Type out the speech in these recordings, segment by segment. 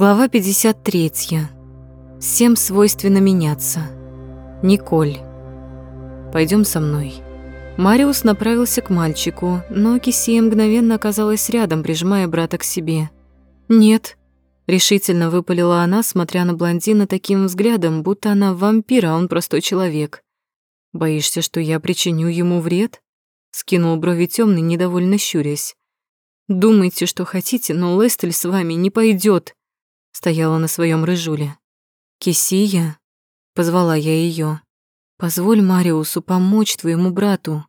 Глава 53. Всем свойственно меняться. Николь. Пойдем со мной. Мариус направился к мальчику, но Кисия мгновенно оказалась рядом, прижимая брата к себе. «Нет», — решительно выпалила она, смотря на блондина таким взглядом, будто она вампир, а он простой человек. «Боишься, что я причиню ему вред?» — скинул брови темный, недовольно щурясь. «Думайте, что хотите, но Лестель с вами не пойдет стояла на своем рыжуле. «Кисия?» — позвала я ее. «Позволь Мариусу помочь твоему брату».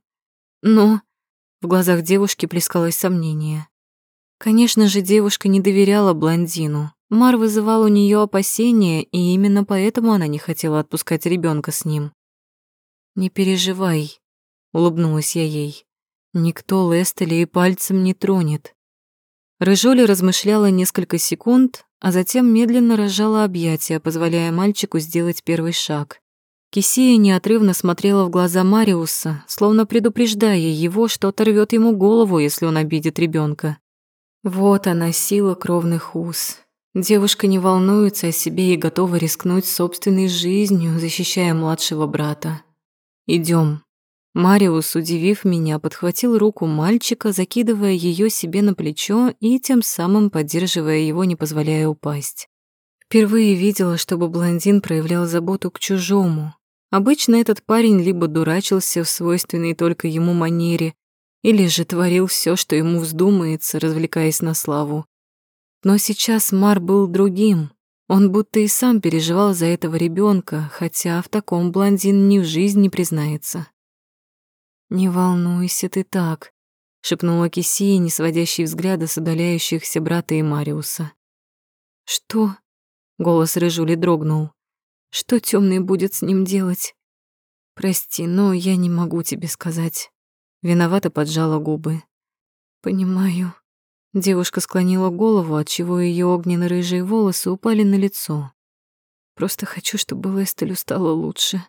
Но в глазах девушки плескалось сомнение. Конечно же, девушка не доверяла блондину. Мар вызывал у нее опасения, и именно поэтому она не хотела отпускать ребенка с ним. «Не переживай», — улыбнулась я ей. «Никто Лестеля и пальцем не тронет». Рыжоля размышляла несколько секунд, а затем медленно разжала объятия, позволяя мальчику сделать первый шаг. Кисия неотрывно смотрела в глаза Мариуса, словно предупреждая его, что оторвет ему голову, если он обидит ребенка. Вот она, сила кровных уз. Девушка не волнуется о себе и готова рискнуть собственной жизнью, защищая младшего брата. Идем. Мариус, удивив меня, подхватил руку мальчика, закидывая ее себе на плечо и тем самым поддерживая его, не позволяя упасть. Впервые видела, чтобы блондин проявлял заботу к чужому. Обычно этот парень либо дурачился в свойственной только ему манере, или же творил все, что ему вздумается, развлекаясь на славу. Но сейчас Мар был другим. Он будто и сам переживал за этого ребенка, хотя в таком блондин ни в жизнь не признается. «Не волнуйся ты так», — шепнула Кисия, не сводящий взгляда с удаляющихся брата и Мариуса. «Что?» — голос Рыжули дрогнул. «Что темный будет с ним делать?» «Прости, но я не могу тебе сказать». Виновато поджала губы. «Понимаю». Девушка склонила голову, отчего ее огненно-рыжие волосы упали на лицо. «Просто хочу, чтобы Лестелю стало лучше.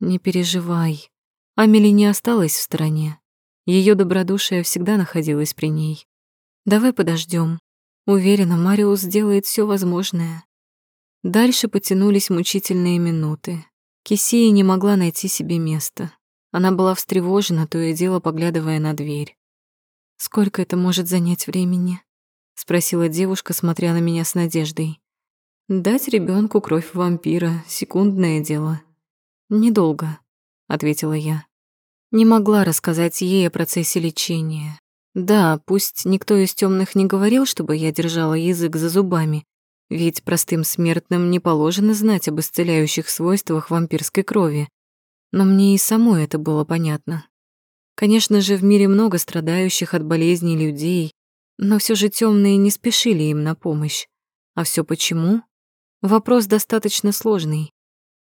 Не переживай. Амели не осталась в стороне. Ее добродушие всегда находилось при ней. Давай подождем. Уверена, Мариус сделает все возможное. Дальше потянулись мучительные минуты. Кисия не могла найти себе места. Она была встревожена, то и дело поглядывая на дверь. «Сколько это может занять времени?» — спросила девушка, смотря на меня с надеждой. «Дать ребенку кровь вампира — секундное дело». «Недолго», — ответила я. Не могла рассказать ей о процессе лечения. Да, пусть никто из темных не говорил, чтобы я держала язык за зубами, ведь простым смертным не положено знать об исцеляющих свойствах вампирской крови. Но мне и самой это было понятно. Конечно же, в мире много страдающих от болезней людей, но все же темные не спешили им на помощь. А все почему? Вопрос достаточно сложный.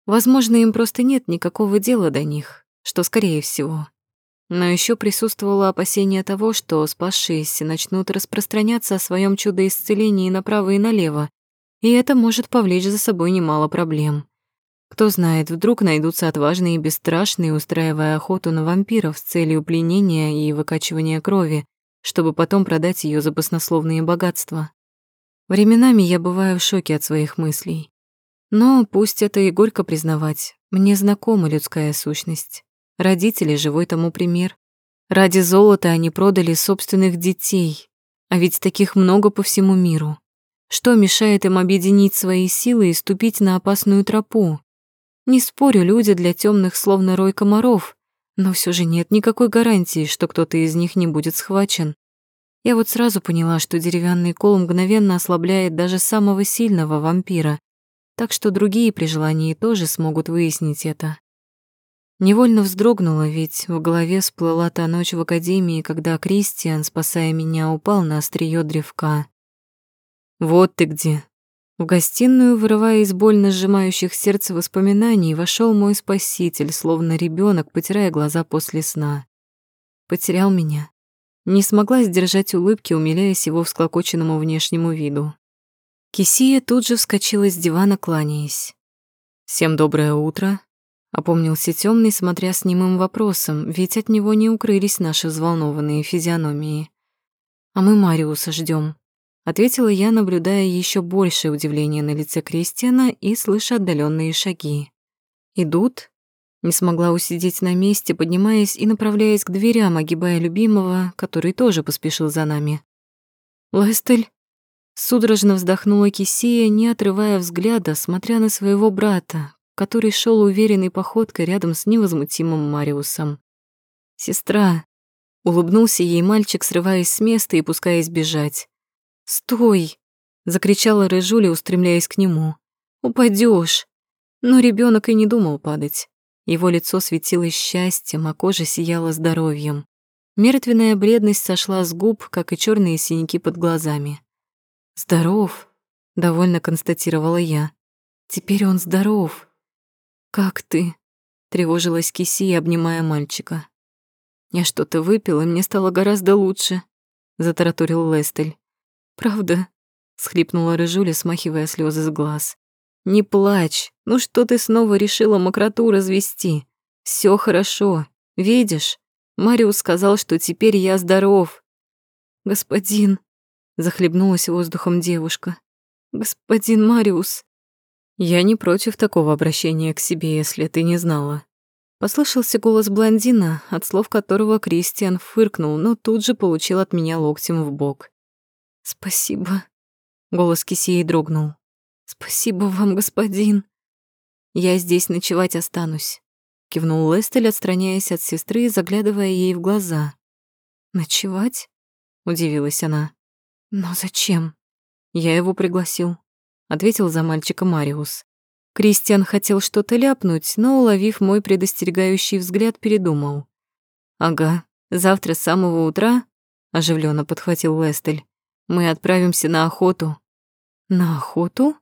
Возможно, им просто нет никакого дела до них что скорее всего. Но еще присутствовало опасение того, что спасшиеся начнут распространяться о своем чудо-исцелении направо и налево, и это может повлечь за собой немало проблем. Кто знает, вдруг найдутся отважные и бесстрашные, устраивая охоту на вампиров с целью пленения и выкачивания крови, чтобы потом продать ее за баснословные богатства. Временами я бываю в шоке от своих мыслей. Но пусть это и горько признавать, мне знакома людская сущность. Родители — живой тому пример. Ради золота они продали собственных детей, а ведь таких много по всему миру. Что мешает им объединить свои силы и ступить на опасную тропу? Не спорю, люди для темных словно рой комаров, но все же нет никакой гарантии, что кто-то из них не будет схвачен. Я вот сразу поняла, что деревянный кол мгновенно ослабляет даже самого сильного вампира, так что другие при желании тоже смогут выяснить это. Невольно вздрогнула, ведь в голове всплыла та ночь в академии, когда Кристиан, спасая меня, упал на острие древка. «Вот ты где!» В гостиную, вырывая из больно сжимающих сердце воспоминаний, вошел мой спаситель, словно ребенок, потирая глаза после сна. Потерял меня. Не смогла сдержать улыбки, умиляясь его всклокоченному внешнему виду. Кисия тут же вскочила с дивана, кланяясь. «Всем доброе утро. Опомнился темный, смотря с немым вопросом, ведь от него не укрылись наши взволнованные физиономии. А мы Мариуса ждем. ответила я, наблюдая еще большее удивление на лице Кристиана и слыша отдаленные шаги. Идут? Не смогла усидеть на месте, поднимаясь и направляясь к дверям, огибая любимого, который тоже поспешил за нами. «Лестель?» Судорожно вздохнула Кисия, не отрывая взгляда, смотря на своего брата, который шел уверенной походкой рядом с невозмутимым Мариусом. «Сестра!» — улыбнулся ей мальчик, срываясь с места и пускаясь бежать. «Стой!» — закричала Рыжуля, устремляясь к нему. Упадешь! Но ребенок и не думал падать. Его лицо светилось счастьем, а кожа сияла здоровьем. Мертвенная бледность сошла с губ, как и черные синяки под глазами. «Здоров», — довольно констатировала я. «Теперь он здоров». «Как ты?» — тревожилась Киси, обнимая мальчика. «Я что-то выпил, и мне стало гораздо лучше», — затараторил Лестель. «Правда?» — схлипнула Рыжуля, смахивая слезы с глаз. «Не плачь. Ну что ты снова решила мокроту развести? Все хорошо. Видишь? Мариус сказал, что теперь я здоров». «Господин», — захлебнулась воздухом девушка. «Господин Мариус». «Я не против такого обращения к себе, если ты не знала». Послышался голос блондина, от слов которого Кристиан фыркнул, но тут же получил от меня локтем в бок. «Спасибо», — голос Кисеи дрогнул. «Спасибо вам, господин». «Я здесь ночевать останусь», — кивнул Лестель, отстраняясь от сестры и заглядывая ей в глаза. «Ночевать?» — удивилась она. «Но зачем?» «Я его пригласил», — ответил за мальчика Мариус. Кристиан хотел что-то ляпнуть, но, уловив мой предостерегающий взгляд, передумал. «Ага, завтра с самого утра», — оживленно подхватил Лестель, «мы отправимся на охоту». «На охоту?»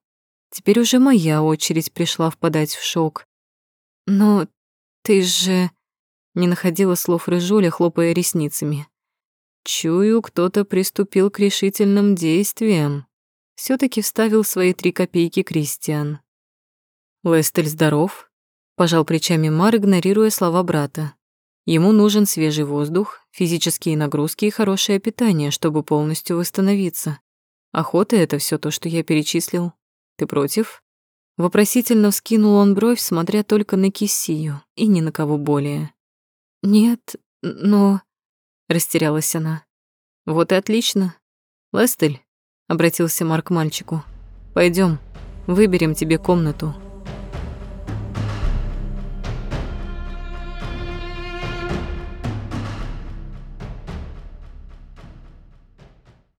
Теперь уже моя очередь пришла впадать в шок. «Но ты же...» — не находила слов Рыжуля, хлопая ресницами. Чую, кто-то приступил к решительным действиям. Все таки вставил свои три копейки Кристиан. «Лестель здоров?» — пожал плечами Мар, игнорируя слова брата. Ему нужен свежий воздух, физические нагрузки и хорошее питание, чтобы полностью восстановиться. Охота — это все то, что я перечислил. Ты против?» Вопросительно вскинул он бровь, смотря только на Кисию и ни на кого более. «Нет, но...» — растерялась она. «Вот и отлично. Лестель», — обратился Марк мальчику, — «пойдём, выберем тебе комнату».